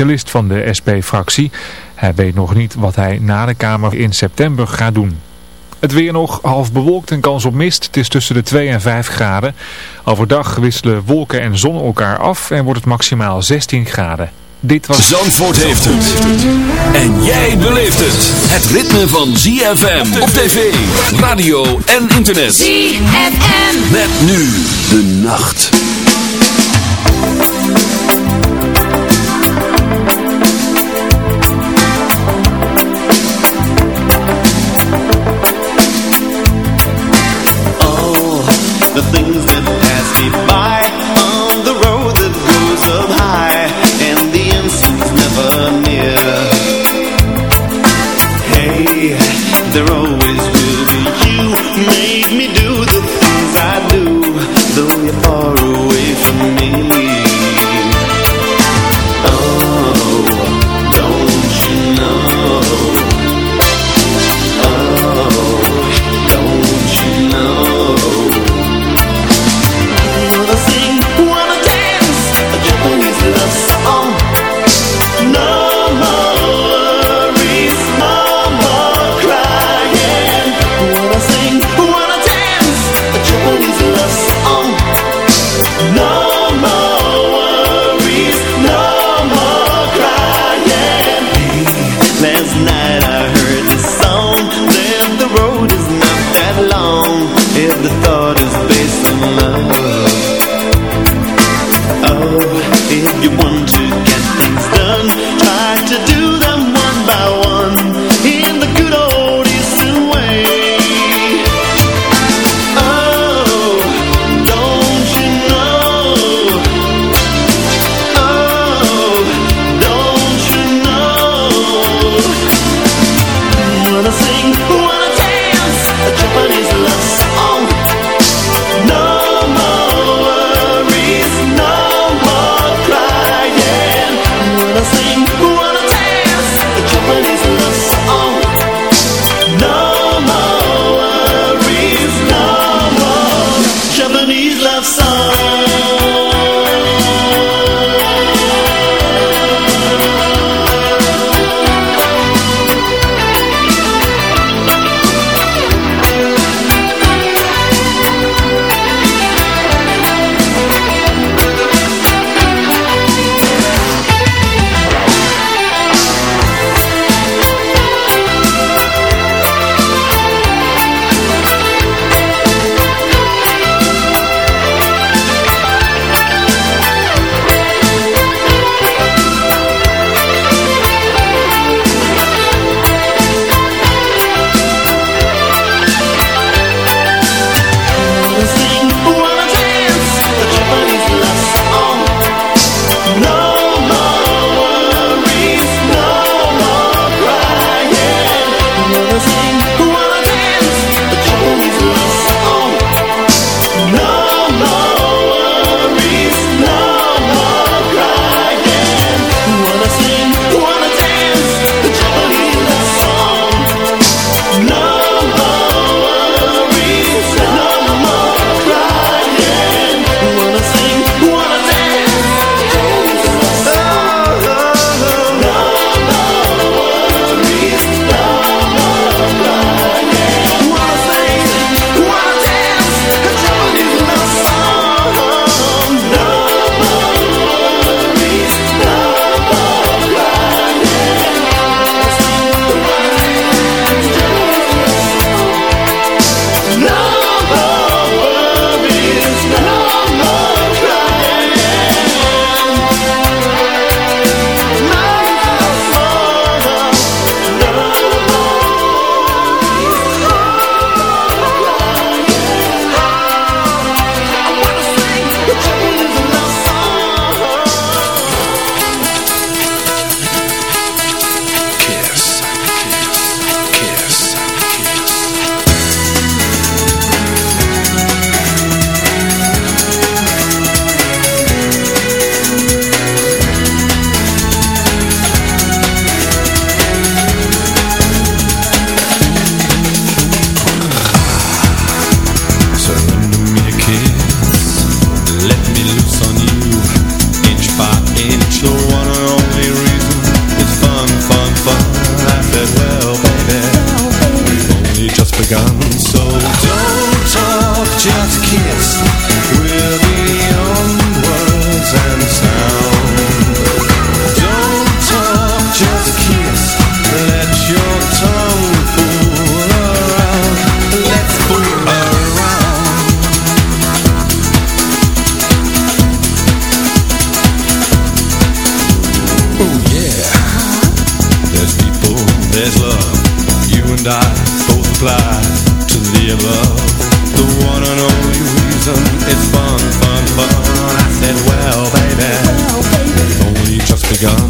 specialist van de SP-fractie. Hij weet nog niet wat hij na de Kamer in september gaat doen. Het weer nog half bewolkt en kans op mist. Het is tussen de 2 en 5 graden. Overdag wisselen wolken en zon elkaar af en wordt het maximaal 16 graden. Dit was... Zandvoort heeft het. En jij beleeft het. Het ritme van ZFM op tv, radio en internet. ZFM. Met nu de nacht. The things that pass me by reason it's fun, fun, fun. I said, well, baby, well, baby. it's only just begun.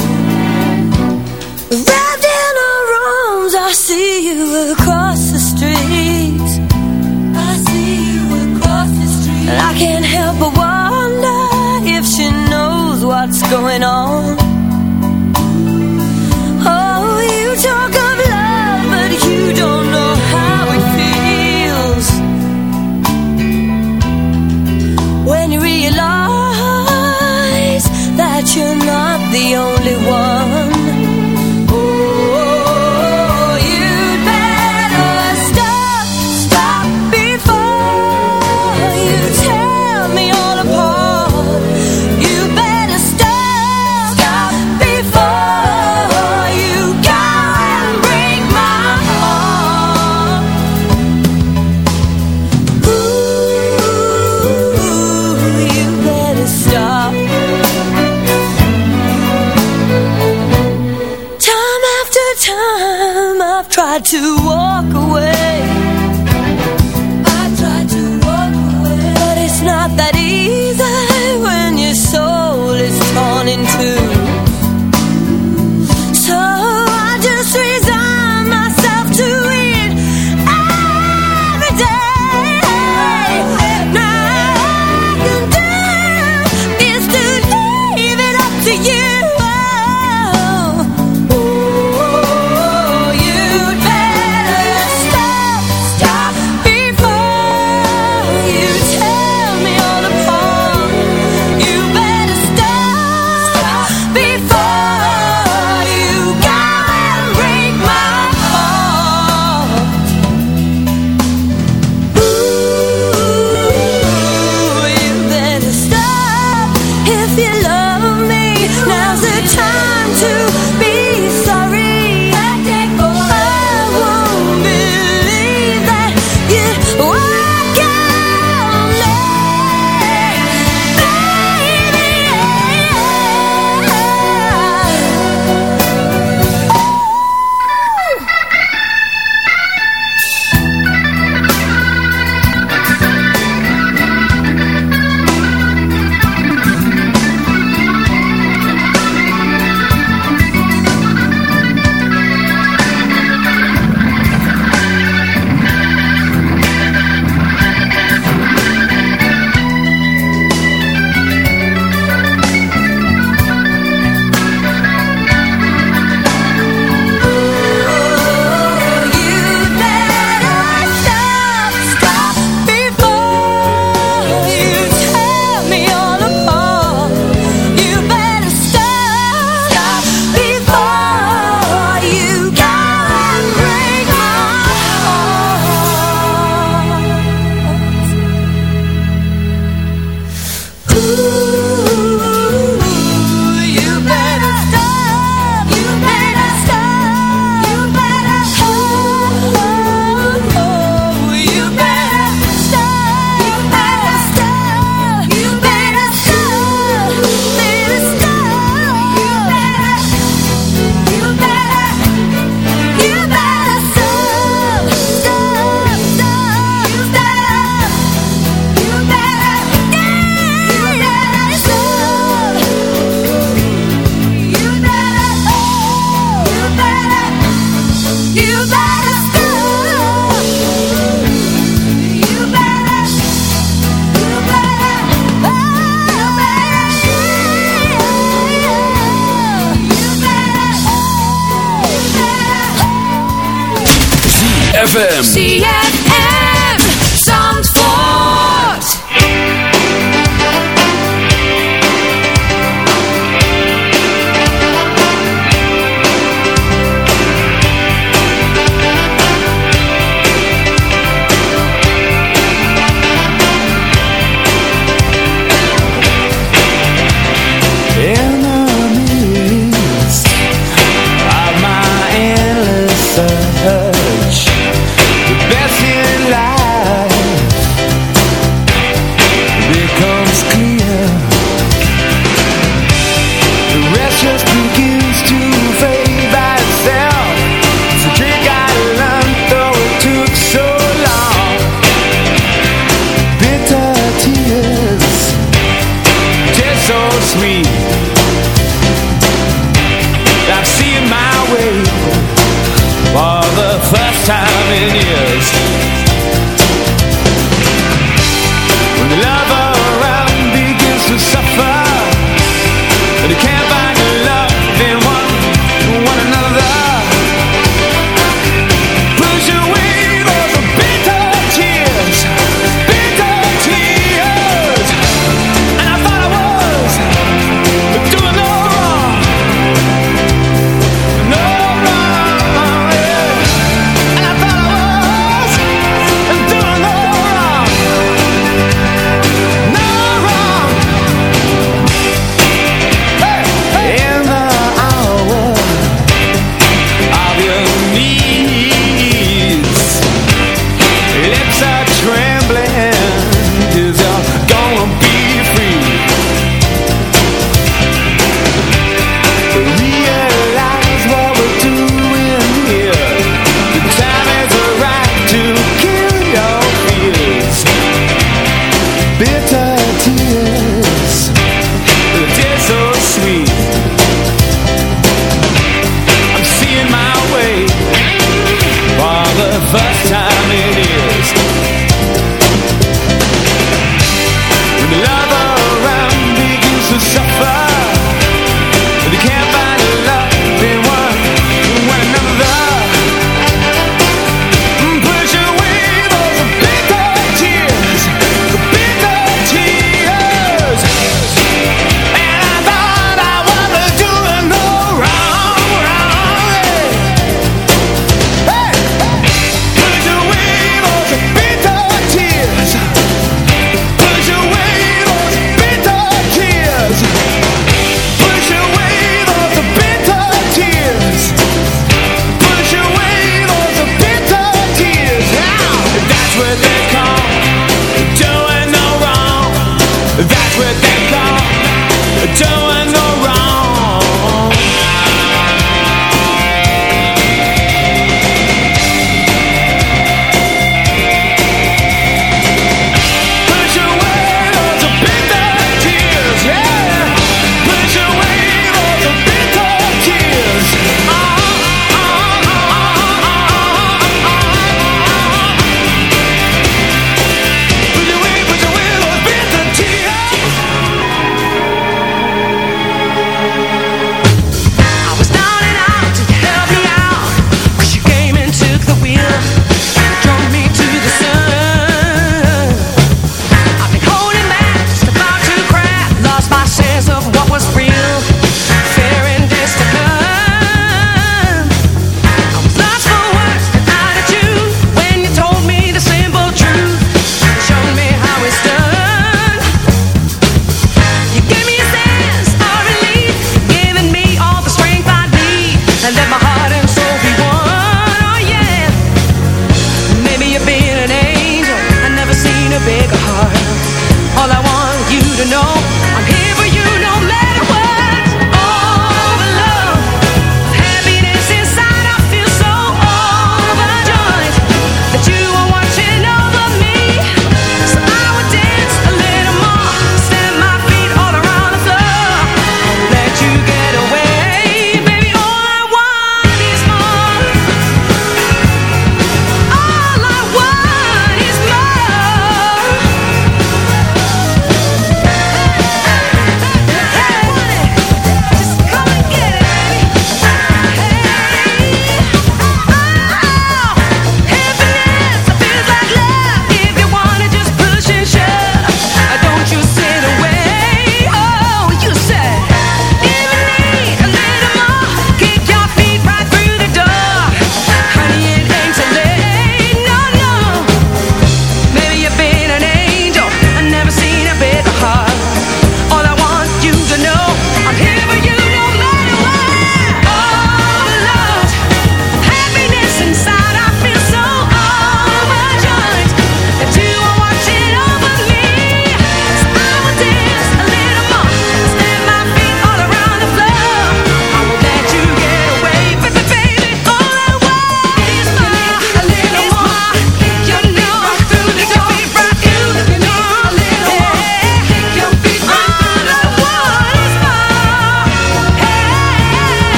the only ZFM.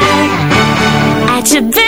back at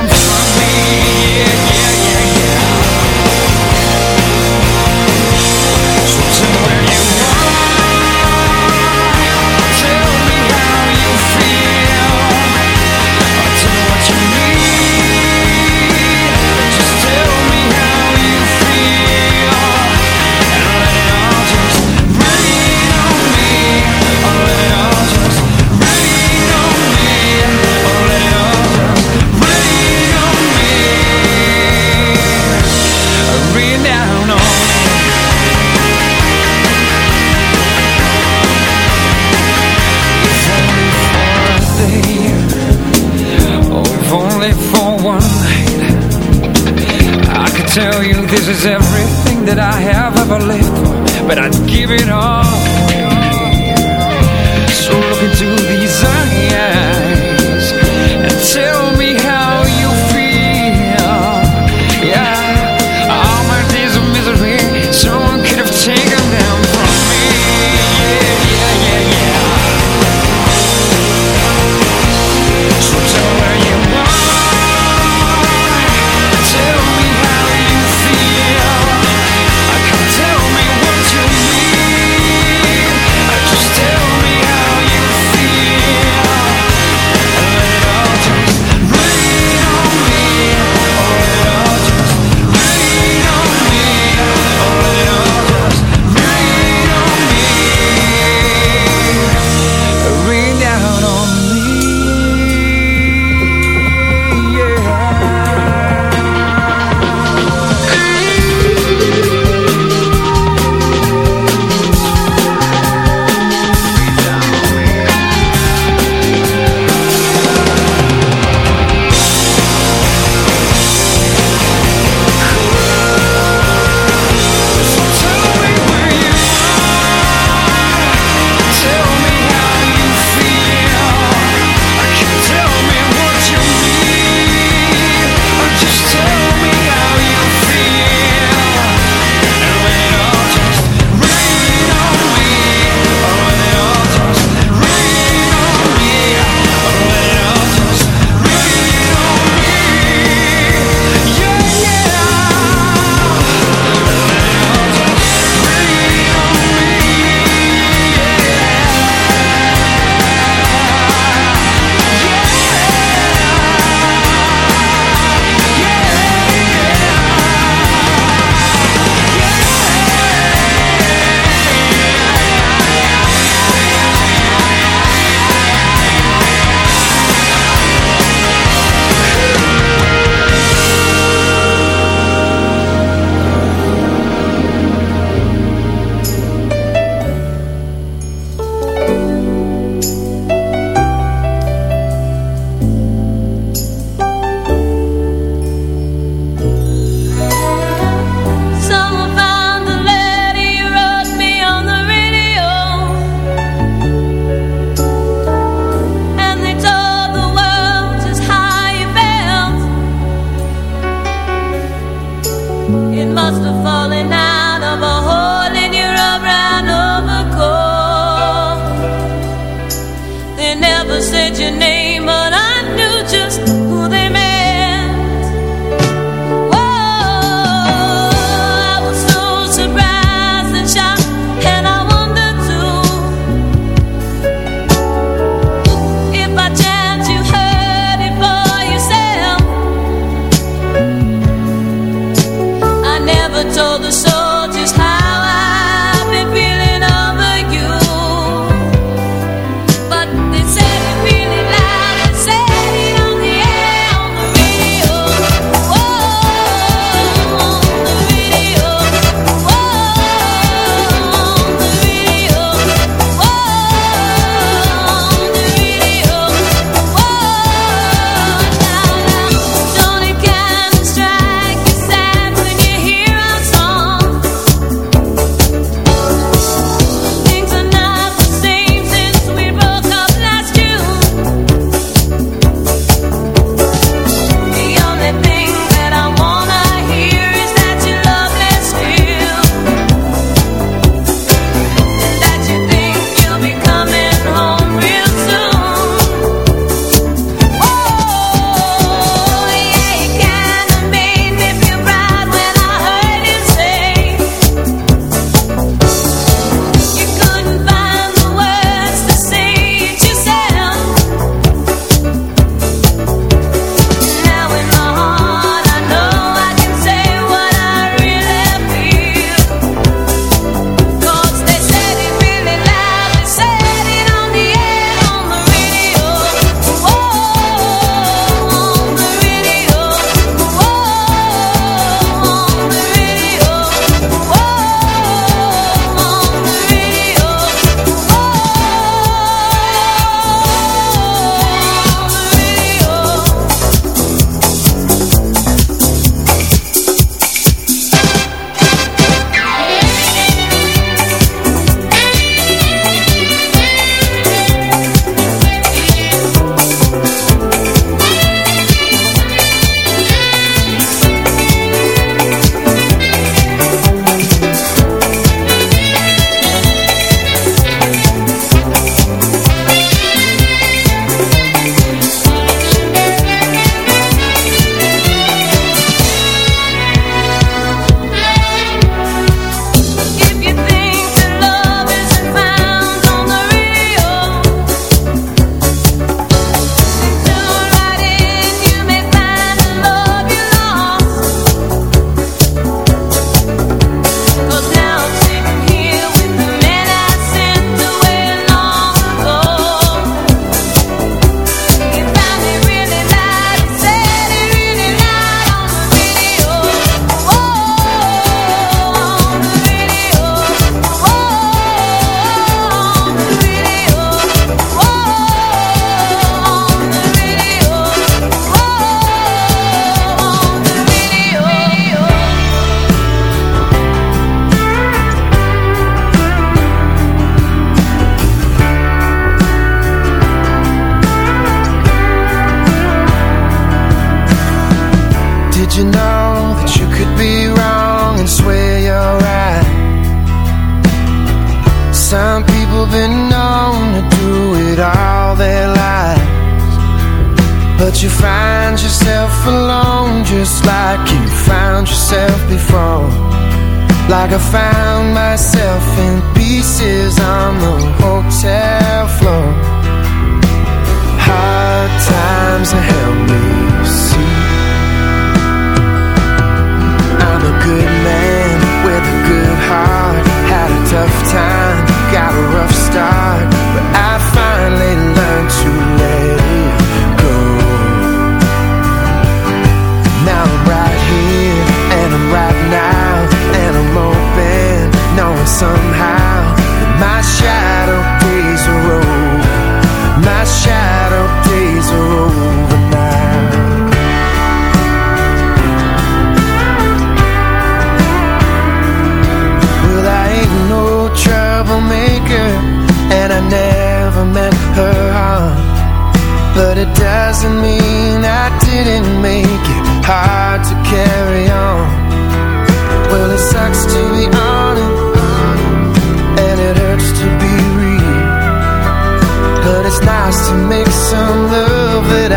is everything that I have ever lived for, but I'd give it all.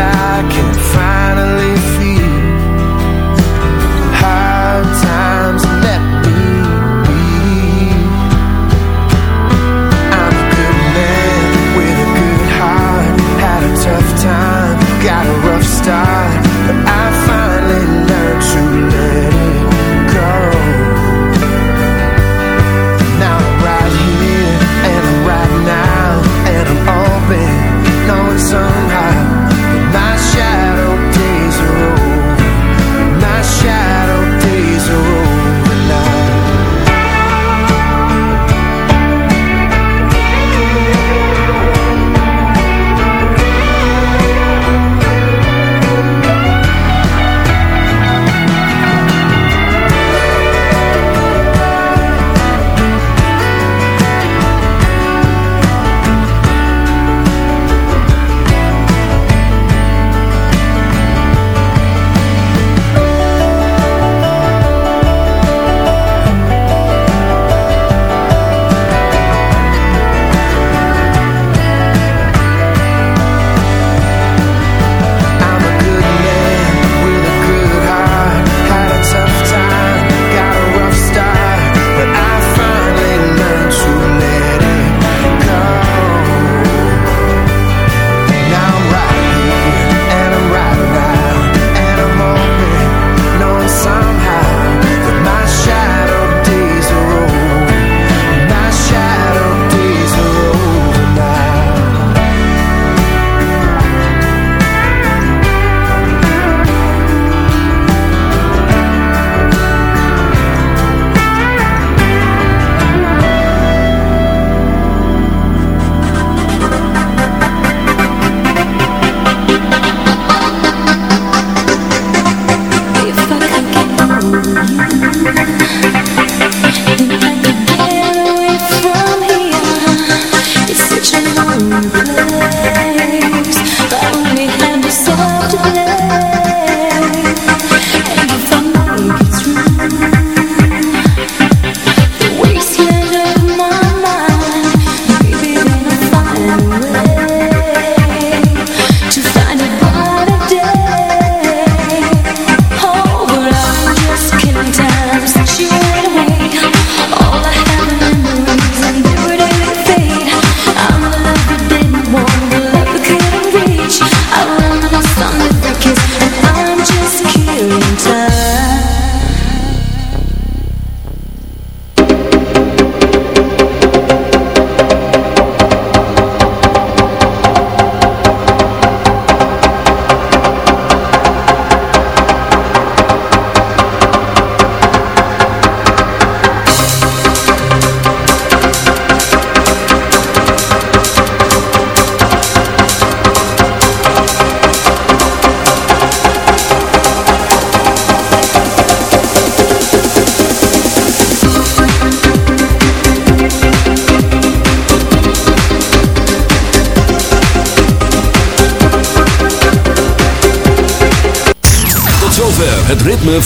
I can finally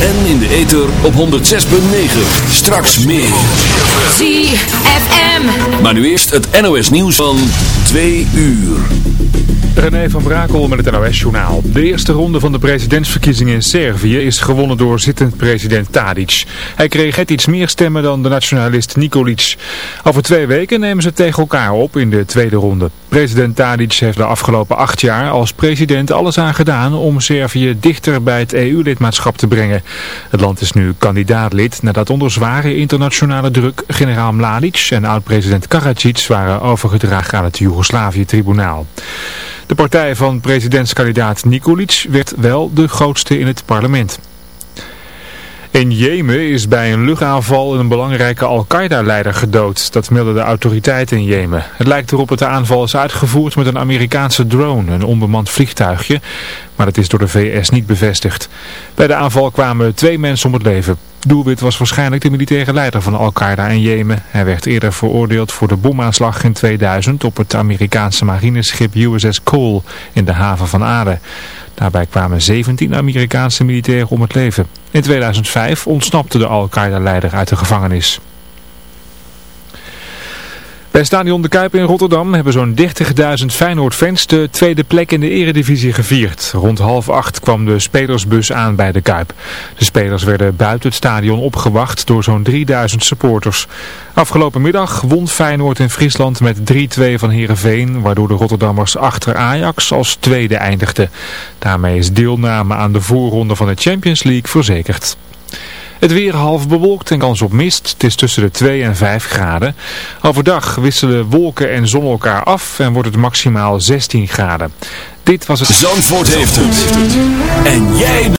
En in de ether op 106.9. Straks meer. ZFM. Maar nu eerst het NOS nieuws van 2 uur. René van Brakel met het NOS-journaal. De eerste ronde van de presidentsverkiezingen in Servië is gewonnen door zittend president Tadic. Hij kreeg het iets meer stemmen dan de nationalist Nikolic. Over twee weken nemen ze tegen elkaar op in de tweede ronde. President Tadic heeft de afgelopen acht jaar als president alles aan gedaan om Servië dichter bij het EU-lidmaatschap te brengen. Het land is nu kandidaatlid nadat onder zware internationale druk generaal Mladic en oud-president Karadzic waren overgedragen aan het Joegoslavië-tribunaal. De partij van presidentskandidaat Nikolic werd wel de grootste in het parlement. In Jemen is bij een luchtaanval een belangrijke Al-Qaeda-leider gedood. Dat melden de autoriteiten in Jemen. Het lijkt erop dat de aanval is uitgevoerd met een Amerikaanse drone, een onbemand vliegtuigje. Maar dat is door de VS niet bevestigd. Bij de aanval kwamen twee mensen om het leven. Doelwit was waarschijnlijk de militaire leider van Al-Qaeda in Jemen. Hij werd eerder veroordeeld voor de bomaanslag in 2000 op het Amerikaanse marineschip USS Cole in de haven van Aden. Daarbij kwamen 17 Amerikaanse militairen om het leven. In 2005 ontsnapte de Al-Qaeda-leider uit de gevangenis. Bij Stadion de Kuip in Rotterdam hebben zo'n 30.000 Feyenoord-fans de tweede plek in de eredivisie gevierd. Rond half acht kwam de spelersbus aan bij de Kuip. De spelers werden buiten het stadion opgewacht door zo'n 3000 supporters. Afgelopen middag won Feyenoord in Friesland met 3-2 van Heerenveen, waardoor de Rotterdammers achter Ajax als tweede eindigden. Daarmee is deelname aan de voorronde van de Champions League verzekerd. Het weer half bewolkt en kans op mist. Het is tussen de 2 en 5 graden. Overdag wisselen wolken en zon elkaar af en wordt het maximaal 16 graden. Dit was het... Zandvoort heeft het. En jij...